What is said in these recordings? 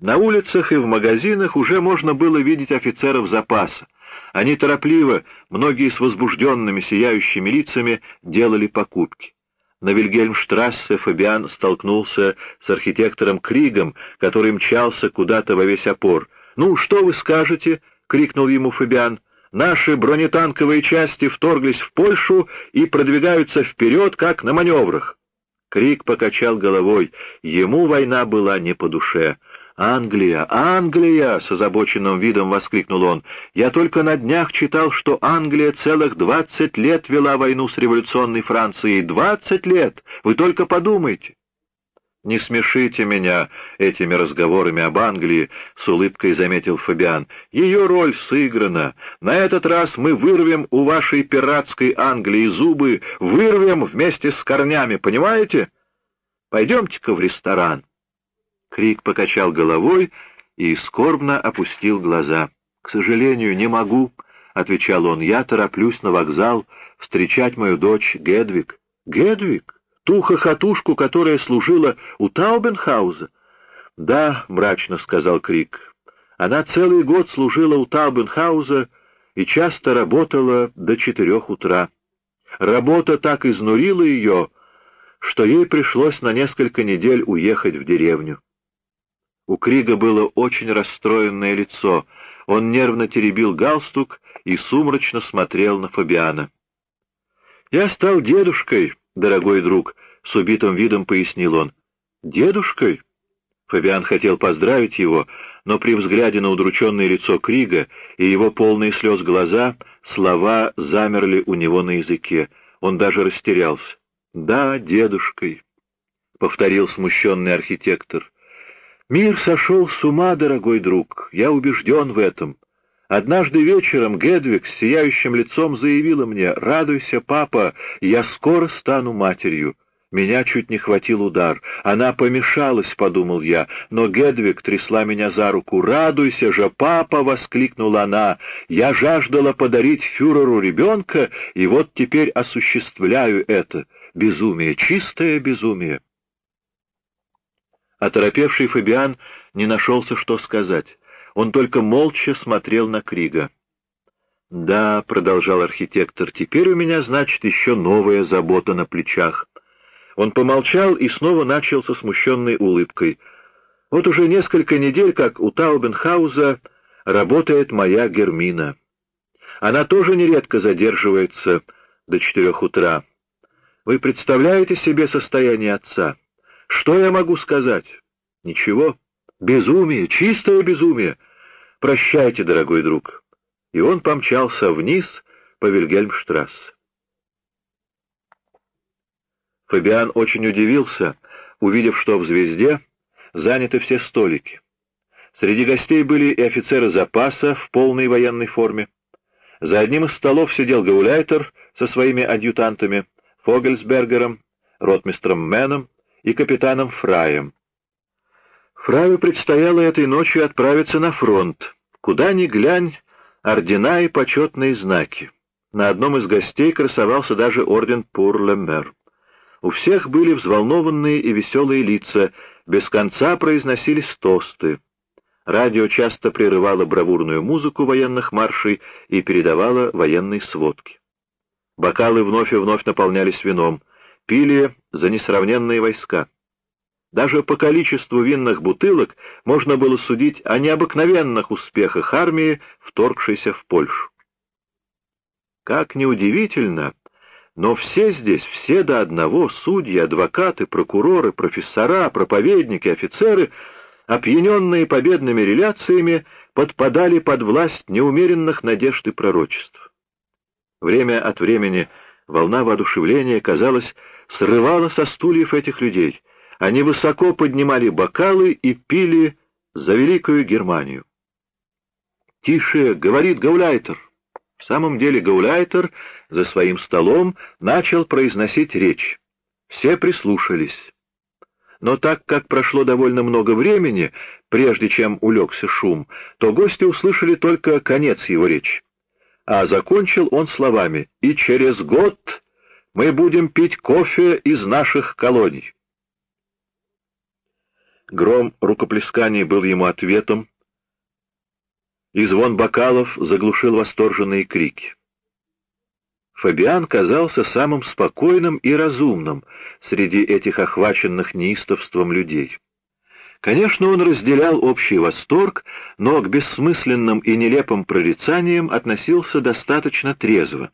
На улицах и в магазинах уже можно было видеть офицеров запаса. Они торопливо, многие с возбужденными, сияющими лицами, делали покупки. На Вильгельмштрассе Фабиан столкнулся с архитектором Кригом, который мчался куда-то во весь опор. «Ну, что вы скажете?» — крикнул ему Фабиан. «Наши бронетанковые части вторглись в Польшу и продвигаются вперед, как на маневрах». Крик покачал головой. Ему война была не по душе. «Англия! Англия!» — с озабоченным видом воскликнул он. «Я только на днях читал, что Англия целых двадцать лет вела войну с революционной Францией. Двадцать лет! Вы только подумайте!» «Не смешите меня этими разговорами об Англии», — с улыбкой заметил Фабиан. «Ее роль сыграна. На этот раз мы вырвем у вашей пиратской Англии зубы, вырвем вместе с корнями, понимаете? Пойдемте-ка в ресторан». Крик покачал головой и скорбно опустил глаза. «К сожалению, не могу», — отвечал он. «Я тороплюсь на вокзал встречать мою дочь Гедвиг». «Гедвиг? Ту хохотушку, которая служила у Таубенхауза?» «Да», — мрачно сказал Крик. «Она целый год служила у Таубенхауза и часто работала до четырех утра. Работа так изнурила ее, что ей пришлось на несколько недель уехать в деревню. У Крига было очень расстроенное лицо. Он нервно теребил галстук и сумрачно смотрел на Фабиана. «Я стал дедушкой, дорогой друг», — с убитым видом пояснил он. «Дедушкой?» Фабиан хотел поздравить его, но при взгляде на удрученное лицо Крига и его полные слез глаза слова замерли у него на языке. Он даже растерялся. «Да, дедушкой», — повторил смущенный архитектор. Мир сошел с ума, дорогой друг, я убежден в этом. Однажды вечером Гедвиг с сияющим лицом заявила мне, «Радуйся, папа, я скоро стану матерью». Меня чуть не хватил удар. Она помешалась, — подумал я, но Гедвиг трясла меня за руку. «Радуйся же, папа!» — воскликнула она. «Я жаждала подарить фюреру ребенка, и вот теперь осуществляю это. Безумие, чистое безумие!» Оторопевший Фабиан не нашелся, что сказать. Он только молча смотрел на Крига. «Да», — продолжал архитектор, — «теперь у меня, значит, еще новая забота на плечах». Он помолчал и снова начал со смущенной улыбкой. «Вот уже несколько недель, как у Таубенхауза работает моя Гермина. Она тоже нередко задерживается до четырех утра. Вы представляете себе состояние отца?» Что я могу сказать? Ничего. Безумие, чистое безумие. Прощайте, дорогой друг. И он помчался вниз по Вильгельмштрассе. Фабиан очень удивился, увидев, что в «Звезде» заняты все столики. Среди гостей были и офицеры запаса в полной военной форме. За одним из столов сидел Гауляйтер со своими адъютантами, Фогельсбергером, ротмистром Меном и капитаном Фраем. Фраю предстояло этой ночью отправиться на фронт. Куда ни глянь, ордена и почетные знаки. На одном из гостей красовался даже орден Пур-Лемер. У всех были взволнованные и веселые лица, без конца произносились тосты. Радио часто прерывало бравурную музыку военных маршей и передавало военные сводки. Бокалы вновь и вновь наполнялись вином пили за несравненные войска. Даже по количеству винных бутылок можно было судить о необыкновенных успехах армии, вторгшейся в Польшу. Как неудивительно, но все здесь, все до одного, судьи, адвокаты, прокуроры, профессора, проповедники, офицеры, опьяненные победными реляциями, подпадали под власть неумеренных надежд и пророчеств. Время от времени волна воодушевления, казалось, срывала со стульев этих людей. Они высоко поднимали бокалы и пили за Великую Германию. «Тише!» — говорит Гауляйтер. В самом деле Гауляйтер за своим столом начал произносить речь. Все прислушались. Но так как прошло довольно много времени, прежде чем улегся шум, то гости услышали только конец его речи. А закончил он словами «И через год мы будем пить кофе из наших колоний. Гром рукоплесканий был ему ответом, и звон бокалов заглушил восторженные крики. Фабиан казался самым спокойным и разумным среди этих охваченных неистовством людей. Конечно, он разделял общий восторг, но к бессмысленным и нелепым прорицаниям относился достаточно трезво.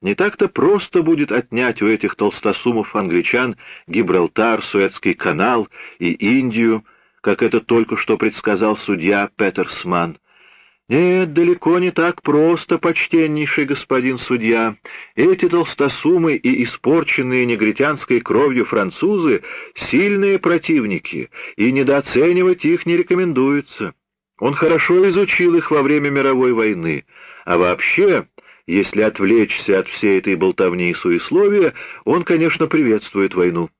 Не так-то просто будет отнять у этих толстосумов-англичан Гибралтар, Суэцкий канал и Индию, как это только что предсказал судья Петерсман. Нет, далеко не так просто, почтеннейший господин судья. Эти толстосумы и испорченные негритянской кровью французы — сильные противники, и недооценивать их не рекомендуется. Он хорошо изучил их во время мировой войны, а вообще, если отвлечься от всей этой болтовни и суесловия, он, конечно, приветствует войну.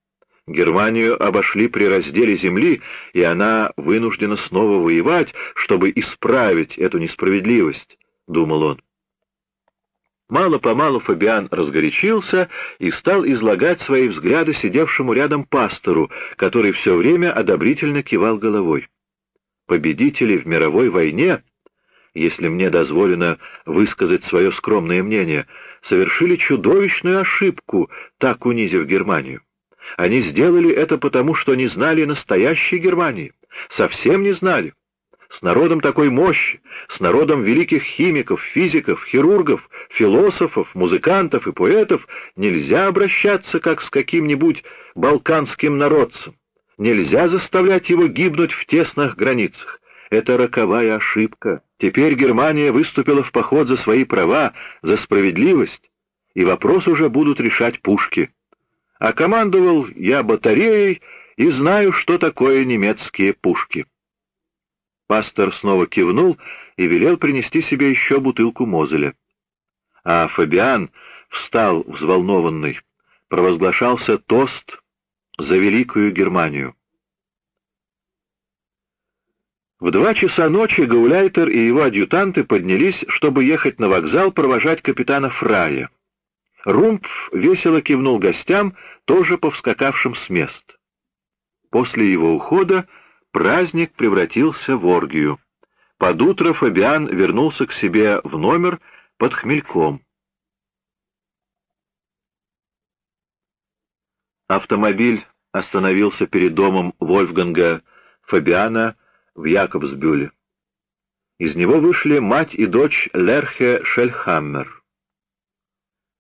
Германию обошли при разделе земли, и она вынуждена снова воевать, чтобы исправить эту несправедливость, — думал он. Мало-помалу Фабиан разгорячился и стал излагать свои взгляды сидевшему рядом пастору, который все время одобрительно кивал головой. Победители в мировой войне, если мне дозволено высказать свое скромное мнение, совершили чудовищную ошибку, так унизив Германию. Они сделали это потому, что не знали настоящей Германии. Совсем не знали. С народом такой мощи, с народом великих химиков, физиков, хирургов, философов, музыкантов и поэтов нельзя обращаться, как с каким-нибудь балканским народцем. Нельзя заставлять его гибнуть в тесных границах. Это роковая ошибка. Теперь Германия выступила в поход за свои права, за справедливость, и вопрос уже будут решать пушки а командовал я батареей и знаю, что такое немецкие пушки. Пастор снова кивнул и велел принести себе еще бутылку Мозеля. А Фабиан встал взволнованный, провозглашался тост за Великую Германию. В два часа ночи Гауляйтер и его адъютанты поднялись, чтобы ехать на вокзал провожать капитана Фрая. Румпф весело кивнул гостям, тоже повскакавшим с мест. После его ухода праздник превратился в оргию. Под утро Фабиан вернулся к себе в номер под хмельком. Автомобиль остановился перед домом Вольфганга Фабиана в Якобсбюле. Из него вышли мать и дочь Лерхе Шельхаммер.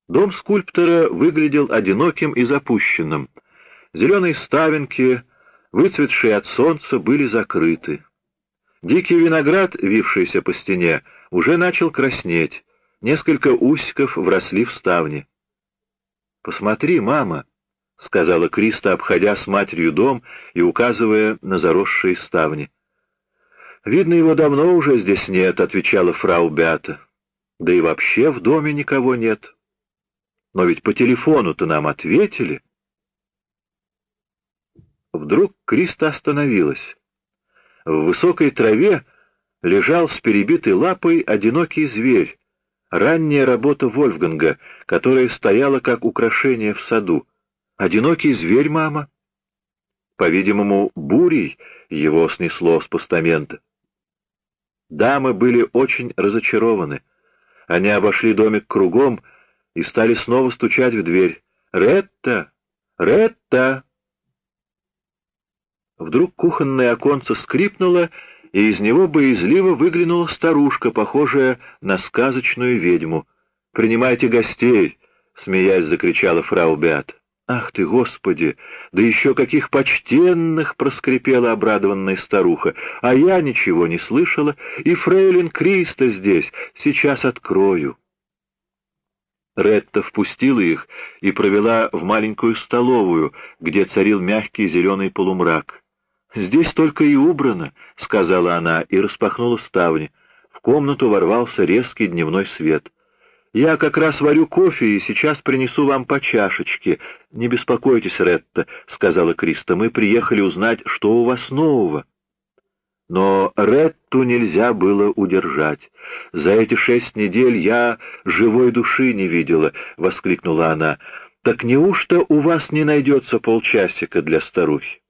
Дом скульптора выглядел одиноким и запущенным. Зеленые ставенки, выцветшие от солнца, были закрыты. Дикий виноград, вившийся по стене, уже начал краснеть. Несколько усиков вросли в ставни. «Посмотри, мама», — сказала Криста, обходя с матерью дом и указывая на заросшие ставни. «Видно, его давно уже здесь нет», — отвечала фрау Беата. «Да и вообще в доме никого нет». Но ведь по телефону-то нам ответили. Вдруг Криста остановилась. В высокой траве лежал с перебитой лапой одинокий зверь, ранняя работа Вольфганга, которая стояла как украшение в саду. Одинокий зверь, мама. По-видимому, бурей его снесло с постамента. Дамы были очень разочарованы. Они обошли домик кругом, и стали снова стучать в дверь. «Ретта! Ретта!» Вдруг кухонное оконце скрипнуло, и из него боязливо выглянула старушка, похожая на сказочную ведьму. «Принимайте гостей!» — смеясь закричала фрау Беат. «Ах ты, Господи! Да еще каких почтенных!» — проскрипела обрадованная старуха. «А я ничего не слышала, и фрейлин Криста здесь. Сейчас открою». Ретта впустила их и провела в маленькую столовую, где царил мягкий зеленый полумрак. «Здесь только и убрано», — сказала она и распахнула ставни. В комнату ворвался резкий дневной свет. «Я как раз варю кофе и сейчас принесу вам по чашечке. Не беспокойтесь, Ретта», — сказала Криста, — «мы приехали узнать, что у вас нового». Но Ретту нельзя было удержать. «За эти шесть недель я живой души не видела», — воскликнула она. «Так неужто у вас не найдется полчасика для старухи?»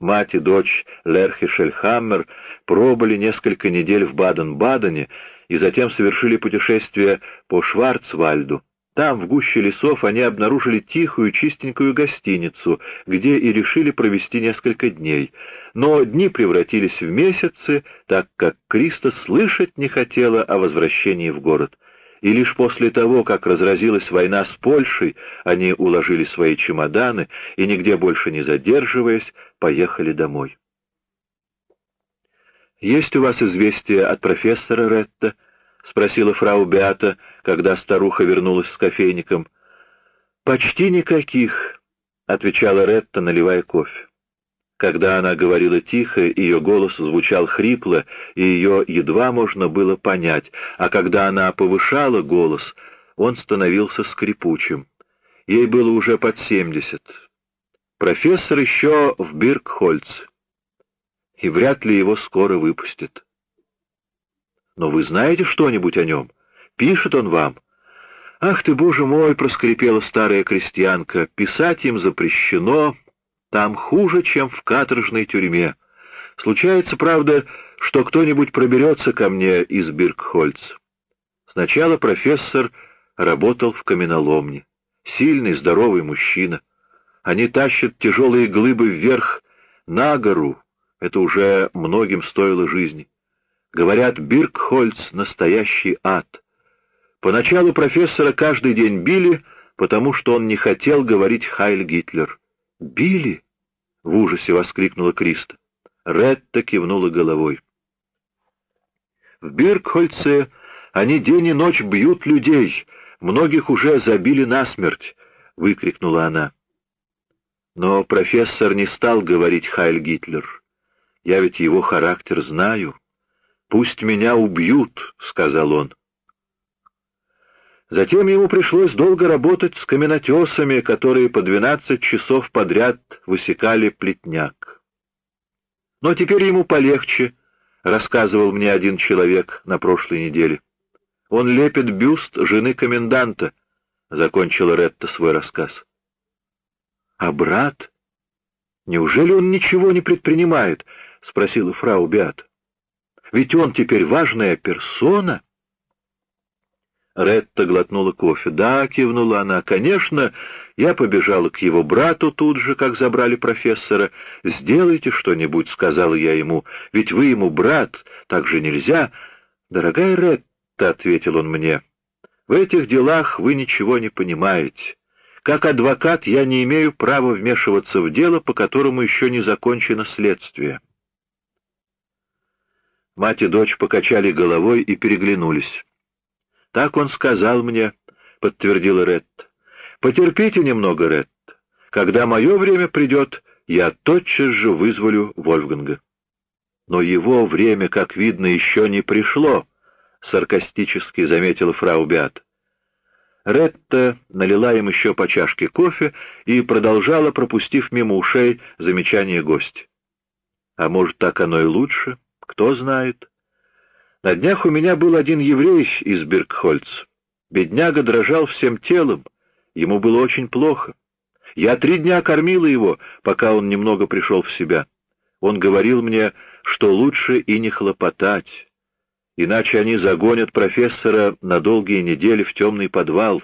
Мать и дочь Лерхи Шельхаммер пробыли несколько недель в Баден-Бадене и затем совершили путешествие по Шварцвальду. Там, в гуще лесов, они обнаружили тихую, чистенькую гостиницу, где и решили провести несколько дней. Но дни превратились в месяцы, так как Криста слышать не хотела о возвращении в город. И лишь после того, как разразилась война с Польшей, они уложили свои чемоданы и, нигде больше не задерживаясь, поехали домой. «Есть у вас известие от профессора Ретта?» — спросила фрау Беата, когда старуха вернулась с кофейником. «Почти никаких», — отвечала Ретта, наливая кофе. Когда она говорила тихо, ее голос звучал хрипло, и ее едва можно было понять, а когда она повышала голос, он становился скрипучим. Ей было уже под семьдесят. Профессор еще в Биркхольце, и вряд ли его скоро выпустят. Но вы знаете что-нибудь о нем? Пишет он вам?» «Ах ты, боже мой!» — проскрипела старая крестьянка. «Писать им запрещено. Там хуже, чем в каторжной тюрьме. Случается, правда, что кто-нибудь проберется ко мне из Биркхольца. Сначала профессор работал в каменоломне. Сильный, здоровый мужчина. Они тащат тяжелые глыбы вверх на гору. Это уже многим стоило жизни. Говорят, Биркхольц — настоящий ад. Поначалу профессора каждый день били, потому что он не хотел говорить «Хайль Гитлер». «Били?» — в ужасе воскликнула Криста. Ретта кивнула головой. В Биркхольце они день и ночь бьют людей, многих уже забили насмерть, — выкрикнула она. Но профессор не стал говорить «Хайль Гитлер». Я ведь его характер знаю. «Пусть меня убьют», — сказал он. Затем ему пришлось долго работать с каменотесами, которые по двенадцать часов подряд высекали плетняк. Но теперь ему полегче, — рассказывал мне один человек на прошлой неделе. Он лепит бюст жены коменданта, — закончила Ретта свой рассказ. — А брат? Неужели он ничего не предпринимает? — спросила фрау Беат. Ведь он теперь важная персона. Ретта глотнула кофе. «Да», — кивнула она, — «конечно, я побежала к его брату тут же, как забрали профессора. Сделайте что-нибудь», — сказала я ему, — «ведь вы ему брат, так же нельзя». «Дорогая Ретта», — ответил он мне, — «в этих делах вы ничего не понимаете. Как адвокат я не имею права вмешиваться в дело, по которому еще не закончено следствие». Мать и дочь покачали головой и переглянулись. «Так он сказал мне», — подтвердила Ретт. «Потерпите немного, Ретт. Когда мое время придет, я тотчас же вызволю Вольфганга». «Но его время, как видно, еще не пришло», — саркастически заметила фрау Беат. Ретта налила им еще по чашке кофе и продолжала, пропустив мимо ушей замечание гость. «А может, так оно и лучше?» Кто знает. На днях у меня был один еврей из Биркхольц. Бедняга дрожал всем телом. Ему было очень плохо. Я три дня кормила его, пока он немного пришел в себя. Он говорил мне, что лучше и не хлопотать, иначе они загонят профессора на долгие недели в темный подвал.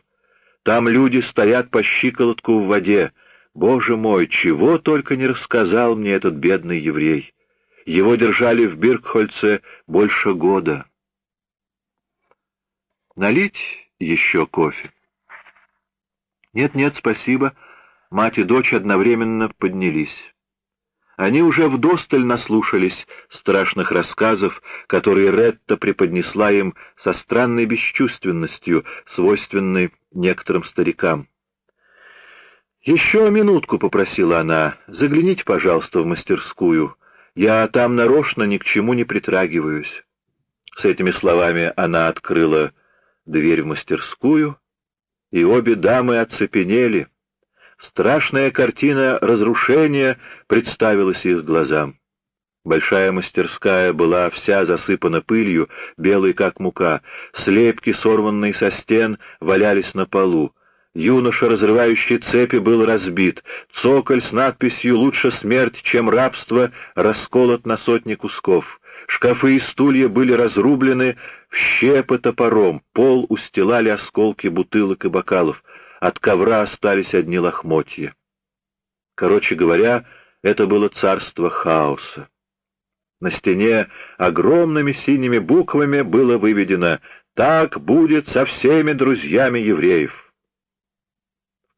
Там люди стоят по щиколотку в воде. Боже мой, чего только не рассказал мне этот бедный еврей. Его держали в Биркхольце больше года. Налить еще кофе? Нет-нет, спасибо. Мать и дочь одновременно поднялись. Они уже вдосталь наслушались страшных рассказов, которые Ретта преподнесла им со странной бесчувственностью, свойственной некоторым старикам. «Еще минутку», — попросила она, — «загляните, пожалуйста, в мастерскую. Я там нарочно ни к чему не притрагиваюсь. С этими словами она открыла дверь в мастерскую, и обе дамы оцепенели. Страшная картина разрушения представилась их глазам. Большая мастерская была вся засыпана пылью, белой как мука. Слепки, сорванные со стен, валялись на полу. Юноша, разрывающий цепи, был разбит. Цоколь с надписью «Лучше смерть, чем рабство» расколот на сотни кусков. Шкафы и стулья были разрублены в щепы топором, пол устилали осколки бутылок и бокалов. От ковра остались одни лохмотья. Короче говоря, это было царство хаоса. На стене огромными синими буквами было выведено «Так будет со всеми друзьями евреев».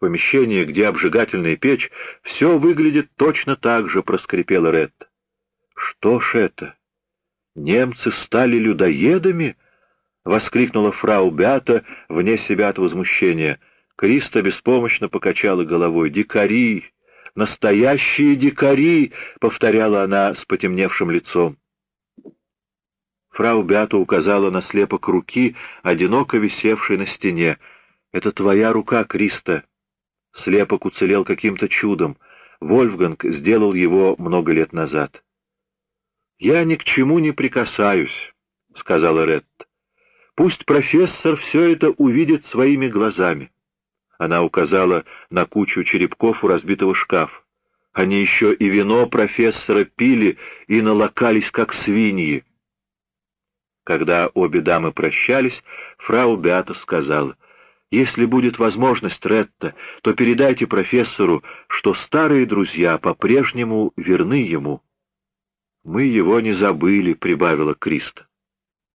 Помещении, где обжигательная печь, все выглядит точно так же, проскрипела Ретта. Что ж это? Немцы стали людоедами? — воскликнула фрау Бята вне себя от возмущения. Криста беспомощно покачала головой. «Дикари! Настоящие дикари!» — повторяла она с потемневшим лицом. Фрау Бята указала на слепок руки, одиноко висевшей на стене. «Это твоя рука, Криста!» Слепок уцелел каким-то чудом. Вольфганг сделал его много лет назад. «Я ни к чему не прикасаюсь», — сказала Ретт. «Пусть профессор все это увидит своими глазами». Она указала на кучу черепков у разбитого шкафа. Они еще и вино профессора пили и налокались, как свиньи. Когда обе дамы прощались, фрау Беата сказала, «Если будет возможность, Ретта, то передайте профессору, что старые друзья по-прежнему верны ему». «Мы его не забыли», — прибавила Криста.